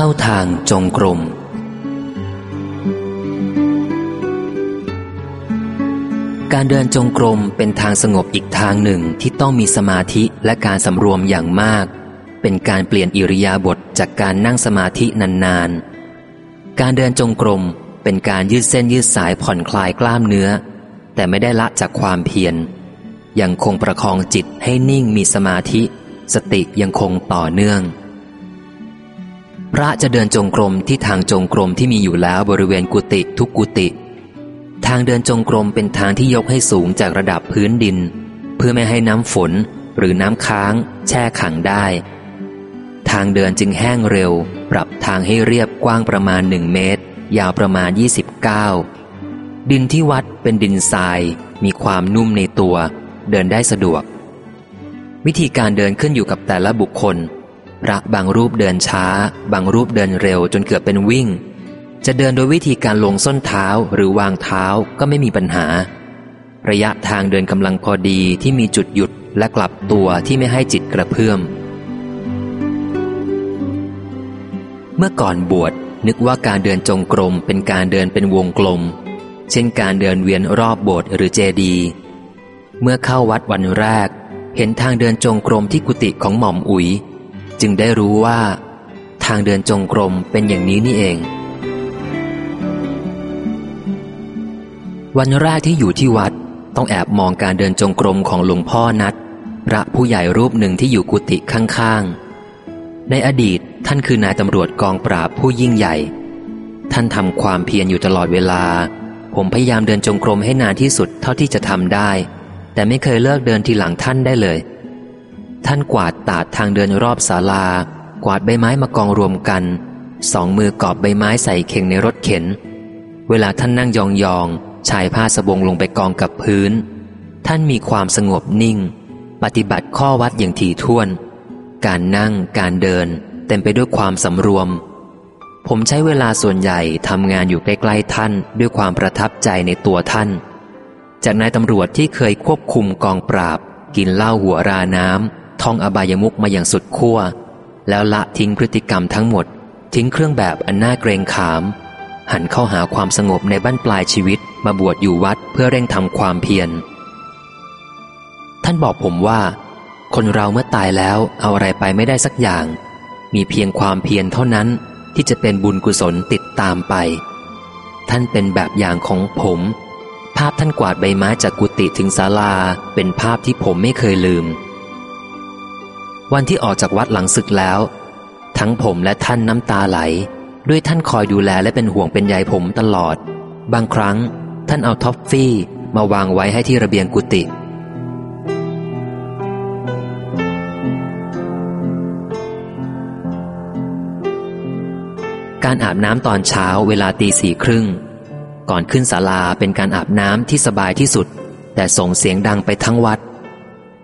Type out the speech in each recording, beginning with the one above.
เข้าทางจงกรมการเดินจงกรมเป็นทางสงบอีกทางหนึ่งที่ต้องมีสมาธิและการสำรวมอย่างมาก เป็นการเปลี่ยนอิริยาบถจากการนั่งสมาธินานๆ การเดินจงกรมเป็นการยืดเส้นยืดสายผ่อนคลายกล้ามเนื้อ แต่ไม่ได้ละจากความเพียรยังคงประคองจิตให้นิ่งมีสมาธิ สติยังคงต่อเนื่อง พระจะเดินจงกรมที่ทางจงกรมที่มีอยู่แล้วบริเวณกุฏิทุกกุฏิทางเดินจงกรมเป็นทางที่ยกให้สูงจากระดับพื้นดิน เพื่อไม่ให้น้ำฝนหรือน้ำค้าง แช่ขังได้ ทางเดินจึงแห้งเร็ว ปรับทางให้เรียบกว้างประมาณหนึ่งเมตร ยาวประมาณ 29 ดินที่วัดเป็นดินทราย มีความนุ่มในตัว เดินได้สะดวก วิธีการเดินขึ้นอยู่กับแต่ละบุคคล พระบางรูปเดินช้า บางรูปเดินเร็วจนเกือบเป็นวิ่ง จะเดินโดยวิธีการลงส้นเท้าหรือวางเท้าก็ไม่มีปัญหา ระยะทางเดินกำลังพอดีที่มีจุดหยุดและกลับตัวที่ไม่ให้จิตกระเพื่อม เมื่อก่อนบวชนึกว่าการเดินจงกรมเป็นการเดินเป็นวงกลม เช่นการเดินเวียนรอบโบสถ์หรือเจดี เมื่อเข้าวัดวันแรก เห็นทางเดินจงกรมที่กุฏิของหม่อมอุ๋ย จึงได้รู้ว่า ทางเดินจงกรมเป็นอย่างนี้นี่เอง วันแรกที่อยู่ที่วัดต้องแอบมองการเดินจงกรมของหลวงพ่อนัดพระผู้ใหญ่รูปหนึ่งที่อยู่กุฏิข้างๆ ในอดีตท่านคือนายตำรวจกองปราบผู้ยิ่งใหญ่ ท่านทำความเพียรอยู่ตลอดเวลา ผมพยายามเดินจงกรมให้นานที่สุดเท่าที่จะทำได้ แต่ไม่เคยเลิกเดินทีหลังท่านได้เลย ท่านกวาดตาดทางเดินรอบศาลา กวาดใบไม้มากองรวมกัน สองมือกอบใบไม้ใส่เข่งในรถเข็น เวลาท่านนั่งยองๆชายผ้าสบงลงไปกองกับพื้น ท่านมีความสงบนิ่ง ปฏิบัติข้อวัดอย่างถี่ถ้วน การนั่งการเดิน เต็มไปด้วยความสำรวม ผมใช้เวลาส่วนใหญ่ทำงานอยู่ใกล้ๆท่านด้วยความประทับใจในตัวท่าน จากนายตำรวจที่เคยควบคุมกองปราบกินเหล้าหัวราน้ำ ท่องอบายมุกมาอย่างสุดขั้ว แล้วละทิ้งพฤติกรรมทั้งหมด ทิ้งเครื่องแบบอันน่าเกรงขาม หันเข้าหาความสงบในบ้านปลายชีวิตมาบวชอยู่วัดเพื่อเร่งทำความเพียร ท่านบอกผมว่า คนเราเมื่อตายแล้วเอาอะไรไปไม่ได้สักอย่าง มีเพียงความเพียรเท่านั้นที่จะเป็นบุญกุศลติดตามไป ท่านเป็นแบบอย่างของผม ภาพท่านกวาดใบไม้จากกุฏิถึงศาลา เป็นภาพที่ผมไม่เคยลืม วันที่ออกจากวัดหลังศึกแล้ว ทั้งผมและท่านน้ำตาไหล ด้วยท่านคอยดูแลและเป็นห่วงเป็นใยผมตลอด บางครั้งท่านเอาท็อฟฟี่มาวางไว้ให้ที่ระเบียงกุฏิการอาบน้ำตอนเช้าเวลาตีสี่ครึ่ง ก่อนขึ้นศาลาเป็นการอาบน้ำที่สบายที่สุด แต่ส่งเสียงดังไปทั้งวัด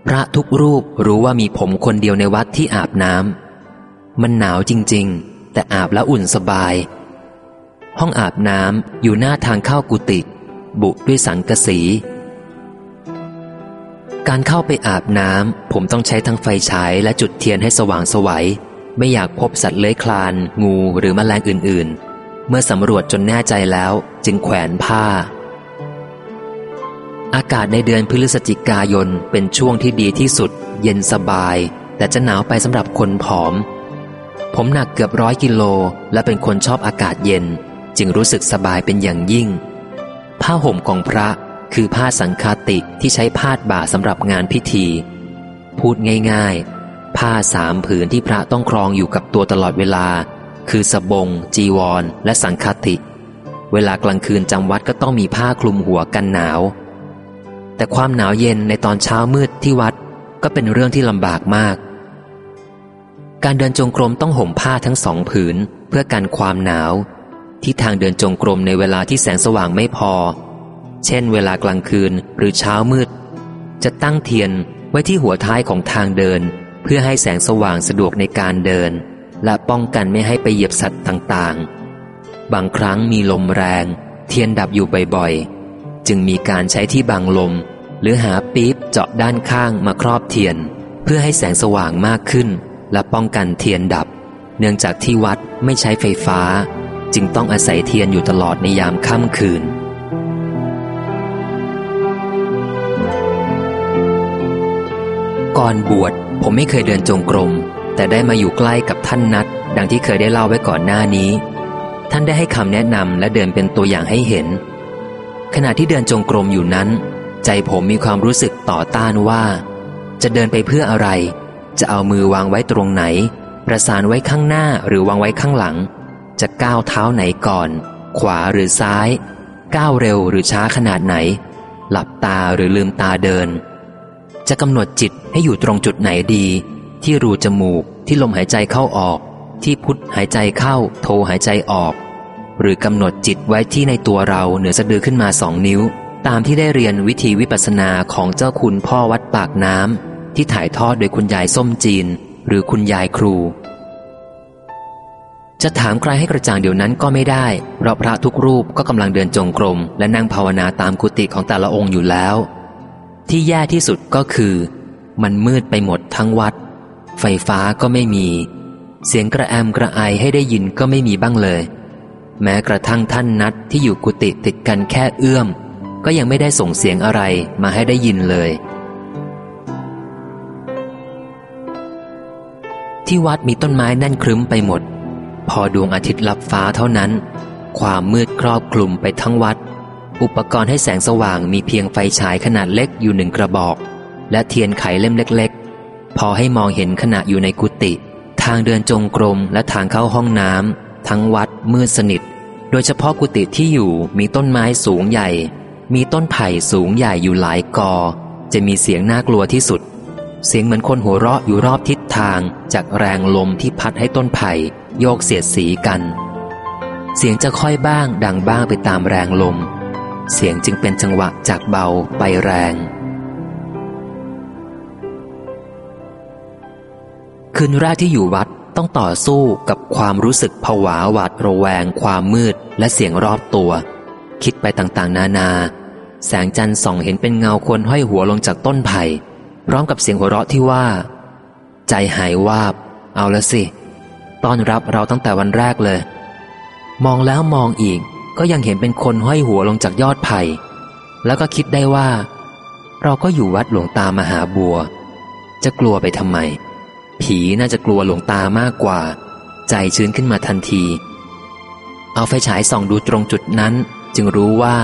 พระทุกรูปรู้ว่ามีผมคนเดียวในวัดที่อาบน้ำมันหนาวจริง ๆ แต่อาบแล้วอุ่นสบาย ห้องอาบน้ำอยู่หน้าทางเข้ากุฏิบุด้วยสังกะสี การเข้าไปอาบน้ำผมต้องใช้ทั้งไฟฉายและจุดเทียนให้สว่างสวัย ไม่อยากพบสัตว์เลื้อยคลาน งูหรือมแมลงอื่น ๆ เมื่อสำรวจจนแน่ใจแล้วจึงแขวนผ้า อากาศในเดือนพฤศจิกายนเป็นช่วงที่ดีที่สุด เย็นสบาย แต่จะหนาวไปสำหรับคนผอม ผมหนักเกือบร้อยกิโล และเป็นคนชอบอากาศเย็น จึงรู้สึกสบายเป็นอย่างยิ่ง ผ้าห่มของพระคือผ้าสังคาติที่ใช้พาดบ่าสำหรับงานพิธี พูดง่ายๆ ผ้าสามผืนที่พระต้องครองอยู่กับตัวตลอดเวลา คือสบง จีวร และสังคติ เวลากลางคืนจำวัดก็ต้องมีผ้าคลุมหัวกันหนาว แต่ความหนาวเย็นในตอนเช้ามืดที่วัดก็เป็นเรื่องที่ลำบากมาก การเดินจงกรมต้องห่มผ้าทั้งสองผืน เพื่อกันความหนาว ที่ทางเดินจงกรมในเวลาที่แสงสว่างไม่พอ เช่น เวลากลางคืนหรือเช้ามืด จะตั้งเทียนไว้ที่หัวท้ายของทางเดิน เพื่อให้แสงสว่างสะดวกในการเดิน และป้องกันไม่ให้ไปเหยียบสัตว์ต่างๆ บางครั้งมีลมแรง เทียนดับอยู่บ่อยๆ จึงมีการใช้ที่บังลม หรือหาปี๊บเจาะด้านข้างมาครอบเทียน เพื่อให้แสงสว่างมากขึ้น และป้องกันเทียนดับ เนื่องจากที่วัดไม่ใช้ไฟฟ้า จึงต้องอาศัยเทียนอยู่ตลอดในยามค่ำคืนก่อนบวชผมไม่เคยเดินจงกรม แต่ได้มาอยู่ใกล้กับท่านนัด ดังที่เคยได้เล่าไว้ก่อนหน้านี้ ท่านได้ให้คำแนะนำและเดินเป็นตัวอย่างให้เห็น ขณะที่เดินจงกรมอยู่นั้น ใจผมมีความรู้สึกต่อต้านว่า จะเดินไปเพื่ออะไร จะเอามือวางไว้ตรงไหน ประสานไว้ข้างหน้าหรือวางไว้ข้างหลัง จะก้าวเท้าไหนก่อน ขวาหรือซ้าย ก้าวเร็วหรือช้าขนาดไหน หลับตาหรือลืมตาเดิน จะกำหนดจิตให้อยู่ตรงจุดไหนดี ที่รูจมูกที่ลมหายใจเข้าออก ที่พุทธหายใจเข้า โทหายใจออก หรือกำหนดจิตไว้ที่ในตัวเราเหนือสะดือขึ้นมาสองนิ้ว ตามที่ได้เรียนวิธีวิปัสสนาของเจ้าคุณพ่อวัดปากน้ำที่ถ่ายทอดโดยคุณยายส้มจีน หรือคุณยายครู จะถามใครให้กระจ่างเดี๋ยวนั้นก็ไม่ได้ เพราะพระทุกรูปก็กำลังเดินจงกรม และนั่งภาวนาตามกุฏิของแต่ละองค์อยู่แล้ว ที่แย่ที่สุดก็คือ มันมืดไปหมดทั้งวัด ไฟฟ้าก็ไม่มี เสียงกระแอมกระไอให้ได้ยินก็ไม่มีบ้างเลย แม้กระทั่งท่านนัดที่อยู่กุฏิติดกันแค่เอื้อม ก็ยังไม่ได้ส่งเสียงอะไรมาให้ได้ยินเลย ที่วัดมีต้นไม้แน่นครึ้มไปหมด พอดวงอาทิตย์ลับฟ้าเท่านั้น ความมืดครอบคลุมไปทั้งวัด อุปกรณ์ให้แสงสว่างมีเพียงไฟฉายขนาดเล็กอยู่หนึ่งกระบอก และเทียนไขเล่มเล็ก ๆ พอให้มองเห็นขณะอยู่ในกุฏิทางเดินจงกรมและทางเข้าห้องน้ำ ทั้งวัดมืดสนิท โดยเฉพาะกุฏิที่อยู่มีต้นไม้สูงใหญ่ มีต้นไผ่สูงใหญ่อยู่หลายกอ จะมีเสียงน่ากลัวที่สุด เสียงเหมือนคนหัวเราะอยู่รอบทิศทางจากแรงลมที่พัดให้ต้นไผ่โยกเสียดสีกัน เสียงจะค่อยบ้างดังบ้างไปตามแรงลม เสียงจึงเป็นจังหวะจากเบาไปแรงคืนแรกที่อยู่วัด ต้องต่อสู้กับความรู้สึกผวาหวาดระแวง ความมืดและเสียงรอบตัว คิดไปต่างๆ นานา แสงจันทร์ส่องเห็นเป็นเงาคนห้อยหัวลงจากต้นไผ่พร้อมกับเสียงหัวเราะที่ว่า ใจหายวาบ เอาละสิต้อนรับเราตั้งแต่วันแรกเลย มองแล้วมองอีกก็ยังเห็นเป็นคนห้อยหัวลงจากยอดไผ่แล้วก็คิดได้ว่า เราก็อยู่วัดหลวงตามหาบัว จะกลัวไปทำไม ผีน่าจะกลัวหลวงตามากกว่า ใจชื้นขึ้นมาทันที เอาไฟฉายส่องดูตรงจุดนั้น จึงรู้ว่า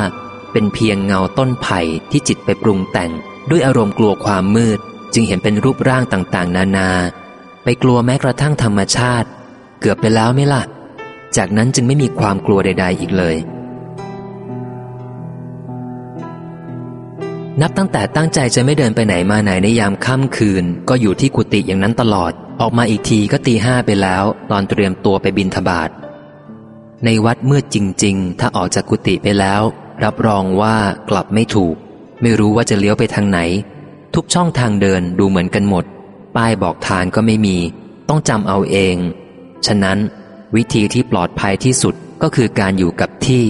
เป็นเพียงเงาต้นไผ่ที่จิตไปปรุงแต่ง ด้วยอารมณ์กลัวความมืด จึงเห็นเป็นรูปร่างต่างๆ นานา ไปกลัวแม้กระทั่งธรรมชาติ เกือบไปแล้วไม่ล่ะ จากนั้นจึงไม่มีความกลัวใด ๆ อีกเลย นับตั้งแต่ตั้งใจจะไม่เดินไปไหนมาไหนในยามค่ำคืน ก็อยู่ที่กุฏิอย่างนั้นตลอด ออกมาอีกทีก็ตีห้าไปแล้ว ตอนเตรียมตัวไปบินทบาทในวัดมืดจริง ๆ ถ้าออกจากกุฏิไปแล้ว รับรองว่ากลับไม่ถูก ไม่รู้ว่าจะเลี้ยวไปทางไหน ทุกช่องทางเดินดูเหมือนกันหมด ป้ายบอกทางก็ไม่มี ต้องจำเอาเอง ฉะนั้น วิธีที่ปลอดภัยที่สุดก็คือการอยู่กับที่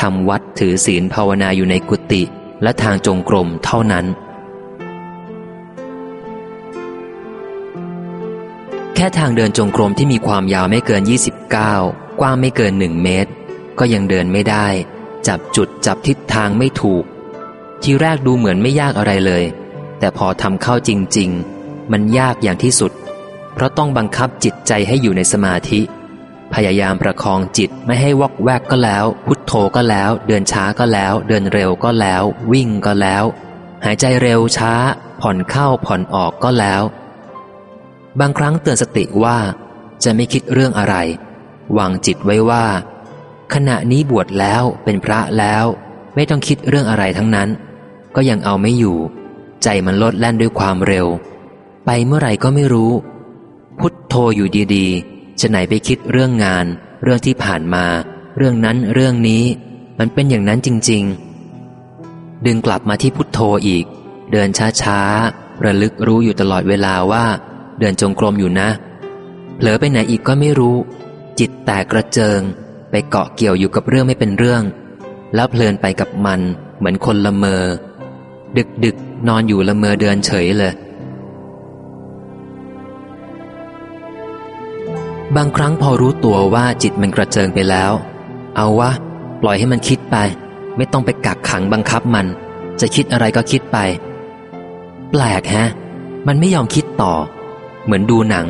ทำวัดถือศีลภาวนาอยู่ในกุฏิ และทางจงกรมเท่านั้น แค่ทางเดินจงกรมที่มีความยาวไม่เกิน 29 กว้างไม่เกินหนึ่งเมตร ก็ยังเดินไม่ได้ จับจุดจับทิศทางไม่ถูก ทีแรกดูเหมือนไม่ยากอะไรเลย แต่พอทำเข้าจริง ๆ มันยากอย่างที่สุด เพราะต้องบังคับจิตใจให้อยู่ในสมาธิ พยายามประคองจิตไม่ให้วอกแวกก็แล้ว พุทโธก็แล้ว เดินช้าก็แล้ว เดินเร็วก็แล้ว วิ่งก็แล้ว หายใจเร็วช้า ผ่อนเข้าผ่อนออกก็แล้ว บางครั้งเตือนสติว่า จะไม่คิดเรื่องอะไร วางจิตไว้ว่า ขณะนี้บวชแล้วเป็นพระแล้ว ไม่ต้องคิดเรื่องอะไรทั้งนั้น ก็ยังเอาไม่อยู่ ใจมันลดแล่นด้วยความเร็ว ไปเมื่อไหร่ก็ไม่รู้ พุทโธอยู่ดีๆ จะไหนไปคิดเรื่องงาน เรื่องที่ผ่านมา เรื่องนั้นเรื่องนี้ มันเป็นอย่างนั้นจริง ๆ ดึงกลับมาที่พุทโธอีก เดินช้าๆ ระลึกรู้อยู่ตลอดเวลาว่า เดินจงกรมอยู่นะ เผลอไปไหนอีกก็ไม่รู้ จิตแตกกระเจิง ไปเกาะเกี่ยวอยู่กับเรื่องไม่เป็นเรื่อง แล้วเพลินไปกับมันเหมือนคนละเมอ ดึกดึกนอนอยู่ละเมอเดินเฉยเลย บางครั้งพอรู้ตัวว่าจิตมันกระเจิงไปแล้ว เอาวะ ปล่อยให้มันคิดไป ไม่ต้องไปกักขังบังคับมัน จะคิดอะไรก็คิดไป แปลกฮะ มันไม่ยอมคิดต่อ เหมือนดูหนัง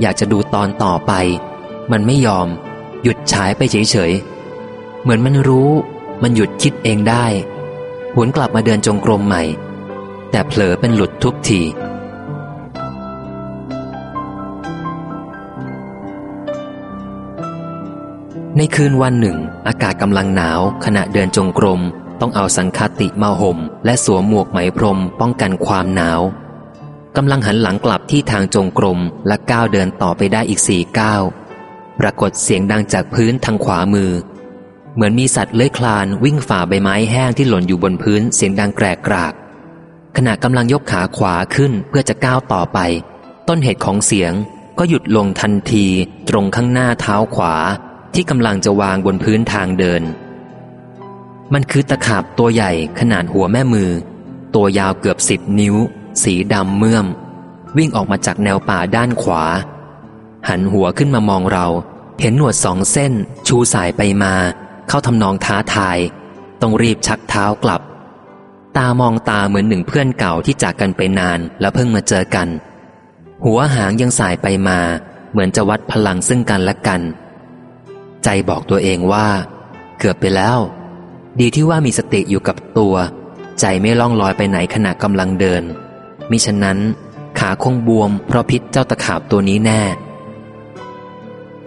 อยากจะดูตอนต่อไป มันไม่ยอม หยุดฉายไปเฉยๆ เหมือนมันรู้ มันหยุดคิดเองได้ หวนกลับมาเดินจงกรมใหม่ แต่เผลอเป็นหลุดทุกที ในคืนวันหนึ่ง อากาศกำลังหนาว ขณะเดินจงกรม ต้องเอาสังคติมาห่ม และสวมหมวกไหมพรม ป้องกันความหนาวกำลังหันหลังกลับที่ทางจงกรม และก้าวเดินต่อไปได้อีกสี่ก้าวปรากฏเสียงดังจากพื้นทางขวามือ เหมือนมีสัตว์เลื้อยคลานวิ่งฝ่าใบไม้แห้งที่หล่นอยู่บนพื้นเสียงดังแกรกกราก ขณะกำลังยกขาขวาขึ้นเพื่อจะก้าวต่อไป ต้นเหตุของเสียงก็หยุดลงทันที ตรงข้างหน้าเท้าขวา ที่กำลังจะวางบนพื้นทางเดิน มันคือตะขาบตัวใหญ่ขนาดหัวแม่มือ ตัวยาวเกือบสิบนิ้ว สีดำเมื่อม วิ่งออกมาจากแนวป่าด้านขวา หันหัวขึ้นมามองเรา เห็นหนวดสองเส้น ชูสายไปมา เข้าทำนองท้าทาย ต้องรีบชักเท้ากลับ ตามองตาเหมือนหนึ่งเพื่อนเก่าที่จากกันไปนานแล้วเพิ่งมาเจอกัน หัวหางยังสายไปมา เหมือนจะวัดพลังซึ่งกันและกัน ใจบอกตัวเองว่า เกือบไปแล้ว ดีที่ว่ามีสติอยู่กับตัว ใจไม่ล่องลอยไปไหนขณะกำลังเดิน มิฉะนั้น ขาคงบวมเพราะพิษเจ้าตะขาบตัวนี้แน่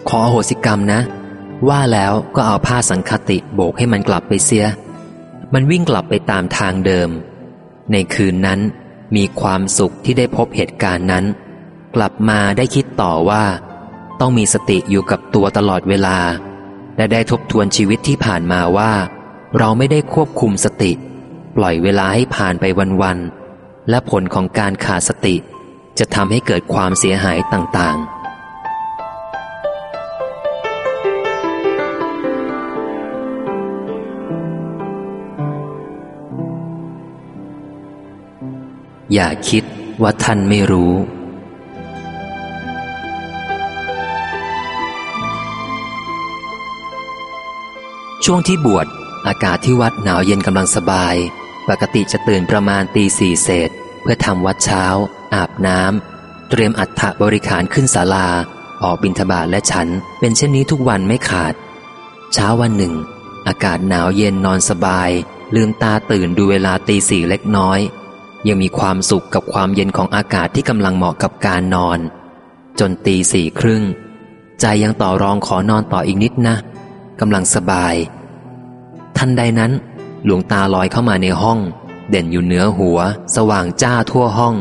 ขอโหสิกรรมนะ ว่าแล้วก็เอาผ้าสังคติโบกให้มันกลับไปเสีย มันวิ่งกลับไปตามทางเดิม ในคืนนั้นมีความสุขที่ได้พบเหตุการณ์นั้น กลับมาได้คิดต่อว่า ต้องมีสติอยู่กับตัวตลอดเวลา และได้ทบทวนชีวิตที่ผ่านมาว่า เราไม่ได้ควบคุมสติ ปล่อยเวลาให้ผ่านไปวันๆ และผลของการขาดสติ จะทำให้เกิดความเสียหายต่างๆอย่าคิดว่าท่านไม่รู้ ช่วงที่บวชอากาศที่วัดหนาวเย็นกำลังสบาย ปกติจะตื่นประมาณตีสี่เศษ เพื่อทำวัดเช้า อาบน้ำเตรียมอัฐบริขารขึ้นศาลา ออกบิณฑบาตและฉัน เป็นเช่นนี้ทุกวันไม่ขาด เช้าวันหนึ่ง อากาศหนาวเย็นนอนสบาย ลืมตาตื่นดูเวลาตีสี่เล็กน้อย ยังมีความสุขกับความเย็นของอากาศที่กำลังเหมาะกับการนอน จนตีสี่ครึ่ง ใจยังต่อรองขอนอนต่ออีกนิดนะ กำลังสบาย ทันใดนั้น หลวงตาลอยเข้ามาในห้อง เด่นอยู่เหนือหัว สว่างจ้าทั่วห้อง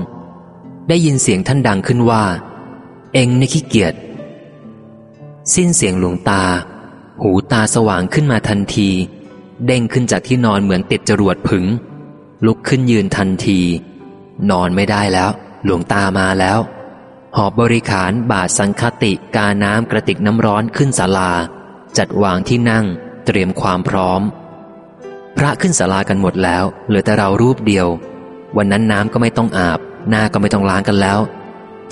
ได้ยินเสียงท่านดังขึ้นว่า เองนี่ขี้เกียจสิ้นเสียงหลวงตา หูตาสว่างขึ้นมาทันที เด้งขึ้นจากที่นอนเหมือนติดจรวดผึง ลุกขึ้นยืนทันที นอนไม่ได้แล้ว หลวงตามาแล้ว หอบบริขารบาทสังคติกาน้ำกระติกน้ำร้อนขึ้นศาลา จัดวางที่นั่ง เตรียมความพร้อม พระขึ้นศาลากันหมดแล้ว เหลือแต่เรารูปเดียว วันนั้นน้ำก็ไม่ต้องอาบ หน้าก็ไม่ต้องล้างกันแล้ว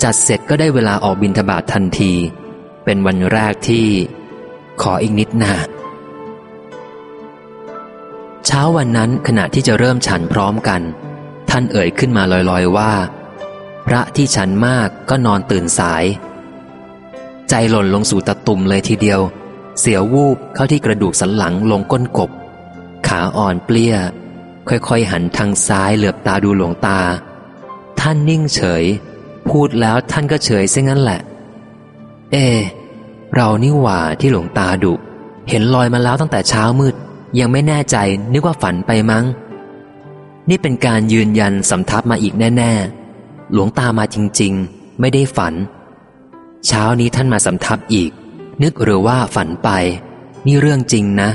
จัดเสร็จก็ได้เวลาออกบินทบาททันที เป็นวันแรกที่ ขออีกนิดนะเช้าวันนั้นขณะที่จะเริ่มฉันพร้อมกัน ท่านเอ่ยขึ้นมาลอยๆว่า พระที่ฉันมากก็นอนตื่นสาย ใจหล่นลงสู่ตะตุ่มเลยทีเดียว เสียววูบเข้าที่กระดูกสันหลังลงก้นกบ ขาอ่อนเปลี้ย ค่อยๆ หันทางซ้ายเหลือบตาดูหลวงตา ท่านนิ่งเฉย พูดแล้วท่านก็เฉยเส้งั้นแหละ เอ เรานี่หว่าที่หลวงตาดุ เห็นลอยมาแล้วตั้งแต่เช้ามืด ยังไม่แน่ใจนึกว่าฝันไปมั้ง นี่เป็นการยืนยันสำทับมาอีกแน่ ๆ หลวงตามาจริง ๆ ไม่ได้ฝัน เช้านี้ท่านมาสำทับอีก นึกหรือว่าฝันไป นี่เรื่องจริงนะ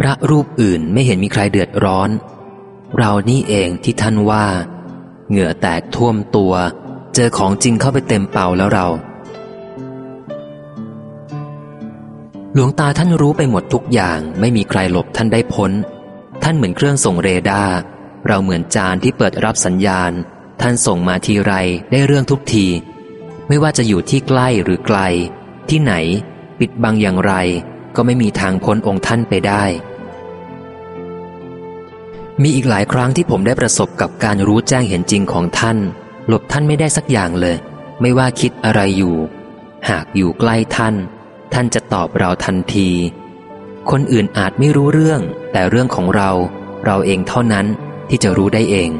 พระรูปอื่นไม่เห็นมีใครเดือดร้อน เรานี่เองที่ท่านว่า เหงื่อแตกท่วมตัว เจอของจริงเข้าไปเต็มเป่าแล้วเรา หลวงตาท่านรู้ไปหมดทุกอย่างไม่มีใครหลบท่านได้พ้น ท่านเหมือนเครื่องส่งเรดาร์เราเหมือนจานที่เปิดรับสัญญาณ ท่านส่งมาทีไรได้เรื่องทุกที ไม่ว่าจะอยู่ที่ใกล้หรือไกล ที่ไหน ปิดบังอย่างไรก็ไม่มีทางพ้นองค์ท่านไปได้ มีอีกหลายครั้งที่ผมได้ประสบกับการรู้แจ้งเห็นจริงของท่าน หลบท่านไม่ได้สักอย่างเลย ไม่ว่าคิดอะไรอยู่ หากอยู่ใกล้ท่าน ท่านจะตอบเราทันที คนอื่นอาจไม่รู้เรื่อง แต่เรื่องของเรา เราเองเท่านั้นที่จะรู้ได้เอง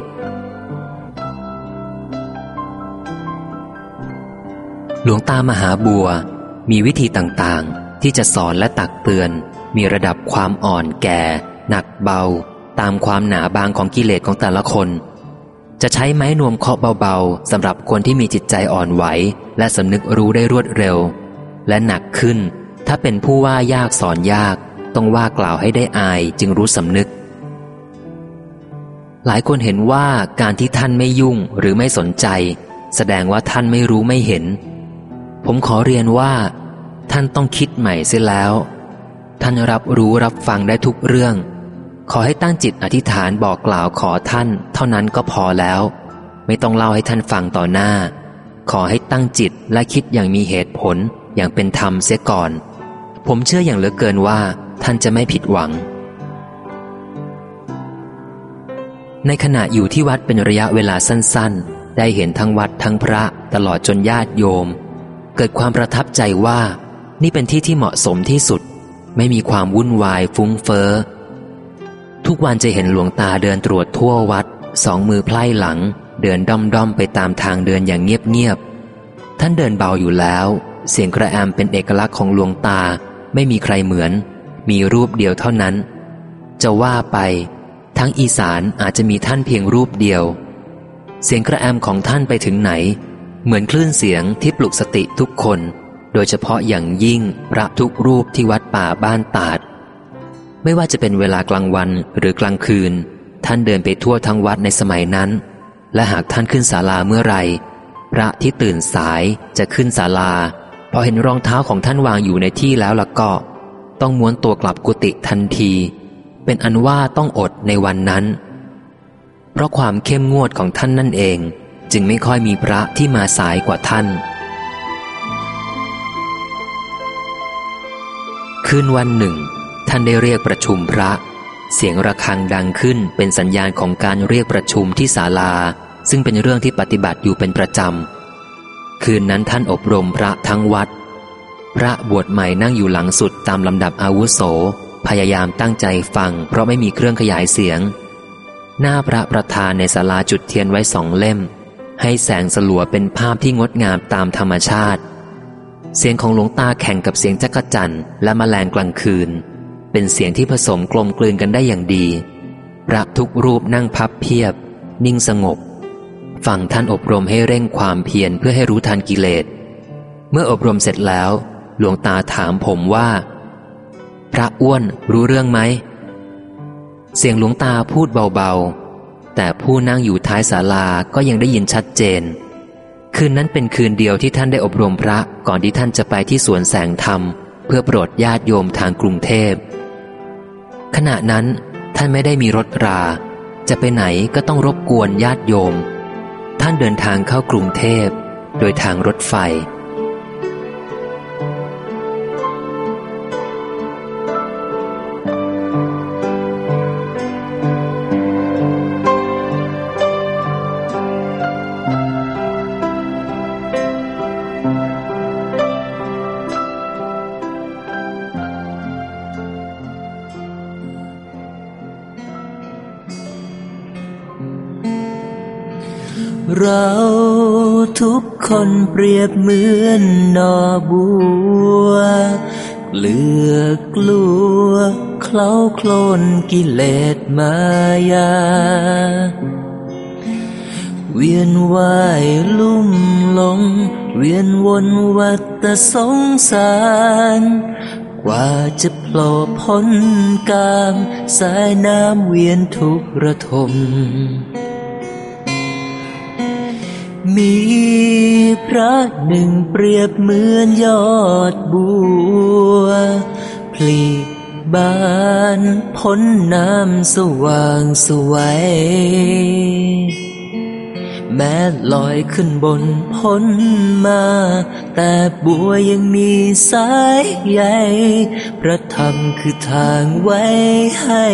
หลวงตามหาบัว มีวิธีต่างๆ ที่จะสอนและตักเตือน มีระดับความอ่อนแก่ หนักเบา ตามความหนาบางของกิเลสของแต่ละคน จะใช้ไม้นวมเคาะเบาๆสำหรับคนที่มีจิตใจอ่อนไหว และสำนึกรู้ได้รวดเร็ว และหนักขึ้น ถ้าเป็นผู้ว่ายากสอนยาก ต้องว่ากล่าวให้ได้อายจึงรู้สำนึกหลายคนเห็นว่าการที่ท่านไม่ยุ่งหรือไม่สนใจ แสดงว่าท่านไม่รู้ไม่เห็น ผมขอเรียนว่า ท่านต้องคิดใหม่เสียแล้ว ท่านรับรู้รับฟังได้ทุกเรื่อง ขอให้ตั้งจิตอธิษฐานบอกกล่าวขอท่าน เท่านั้นก็พอแล้ว ไม่ต้องเล่าให้ท่านฟังต่อหน้า ขอให้ตั้งจิตและคิดอย่างมีเหตุผลอย่างเป็นธรรมเสียก่อน ผมเชื่ออย่างเหลือเกินว่า ท่านจะไม่ผิดหวัง ในขณะอยู่ที่วัดเป็นระยะเวลาสั้น ๆ ได้เห็นทั้งวัดทั้งพระตลอดจนญาติโยม เกิดความประทับใจว่า นี่เป็นที่ที่เหมาะสมที่สุด ไม่มีความวุ่นวายฟุ้งเฟอ้อ ทุกวันจะเห็นหลวงตาเดินตรวจทั่ววัด สองมือไพล่หลัง เดินด้อมด้อมไปตามทางเดินอย่างเงียบๆท่านเดินเบาอยู่แล้ว เสียงกระแอมเป็นเอกลักษณ์ของหลวงตา ไม่มีใครเหมือน มีรูปเดียวเท่านั้น จะว่าไป ทั้งอีสานอาจจะมีท่านเพียงรูปเดียว เสียงกระแอมของท่านไปถึงไหน เหมือนคลื่นเสียงที่ปลุกสติทุกคน โดยเฉพาะอย่างยิ่งพระทุกรูปที่วัดป่าบ้านตาด ไม่ว่าจะเป็นเวลากลางวันหรือกลางคืน ท่านเดินไปทั่วทั้งวัดในสมัยนั้น และหากท่านขึ้นศาลาเมื่อไรพระที่ตื่นสายจะขึ้นศาลา พอเห็นรองเท้าของท่านวางอยู่ในที่แล้วละก็ ต้องม้วนตัวกลับกุฏิทันที เป็นอันว่าต้องอดในวันนั้น เพราะความเข้มงวดของท่านนั่นเอง จึงไม่ค่อยมีพระที่มาสายกว่าท่าน คืนวันหนึ่ง ท่านได้เรียกประชุมพระ เสียงระฆังดังขึ้นเป็นสัญญาณของการเรียกประชุมที่ศาลา ซึ่งเป็นเรื่องที่ปฏิบัติอยู่เป็นประจำ คืนนั้นท่านอบรมพระทั้งวัด พระบวชใหม่นั่งอยู่หลังสุดตามลำดับอาวุโส พยายามตั้งใจฟัง เพราะไม่มีเครื่องขยายเสียงหน้าพระประธานในศาลาจุดเทียนไว้สองเล่ม ให้แสงสลัวเป็นภาพที่งดงามตามธรรมชาติ เสียงของหลวงตาแข่งกับเสียงจักรจันและมแมลงกลางคืน เป็นเสียงที่ผสมกลมกลืนกันได้อย่างดี พระทุกรูปนั่งพับเพียบ นิ่งสงบ ฟังท่านอบรมให้เร่งความเพียรเพื่อให้รู้ทันกิเลส เมื่ออบรมเสร็จแล้ว หลวงตาถามผมว่า พระอ้วนรู้เรื่องไหม เสียงหลวงตาพูดเบาๆ แต่ผู้นั่งอยู่ท้ายศาลาก็ยังได้ยินชัดเจน คืนนั้นเป็นคืนเดียวที่ท่านได้อบรมพระก่อนที่ท่านจะไปที่สวนแสงธรรม เพื่อโปรดญาติโยมทางกรุงเทพ ขณะนั้นท่านไม่ได้มีรถรา จะไปไหนก็ต้องรบกวนญาติโยม ท่านเดินทางเข้ากรุงเทพ โดยทางรถไฟ เปรียบเหมือนนอบัวเลือกลัวเคล้าโคลนกิเลสมายา เวียนว่ายลุ่มหลง เวียนวนวัฏสงสาร กว่าจะโผล่พ้นกาม สายน้ำเวียนทุกระทม มีพระหนึ่งเปรียบเหมือนยอดบัวพลีบานพ้นน้ำสว่างสวย แม้ลอยขึ้นบนพ้นมา แต่บัวยังมีสายใยพระธรรมคือทางไว้ให้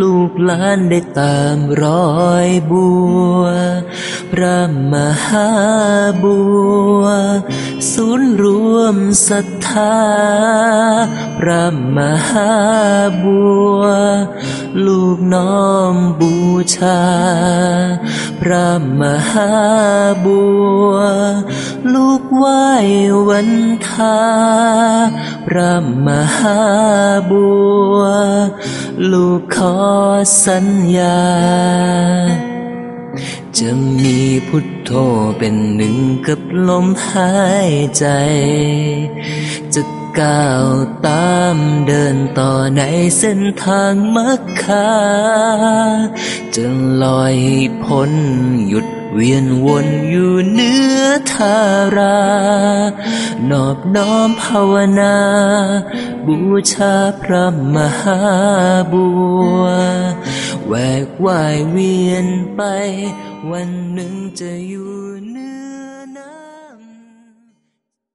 ลูกหลานได้ตามรอยบัว พระมหาบัว ศูนย์รวมศรัทธา พระมหาบัว ลูกน้อมบูชา พระมหาบัว ลูกไหว้วันทา พระมหาบัว ลูกขอสัญญา จะมีพุทโธเป็นหนึ่งกับลมหายใจ จะก้าวตามเดินต่อในเส้นทางมักคาจะลอยพ้นหยุดเวียนวนอยู่เนื้อทารา นอบน้อมภาวนา บูชาพระมหาบัว แหวกว่ายเวียนไป วันหนึ่งจะอยู่เนื้อ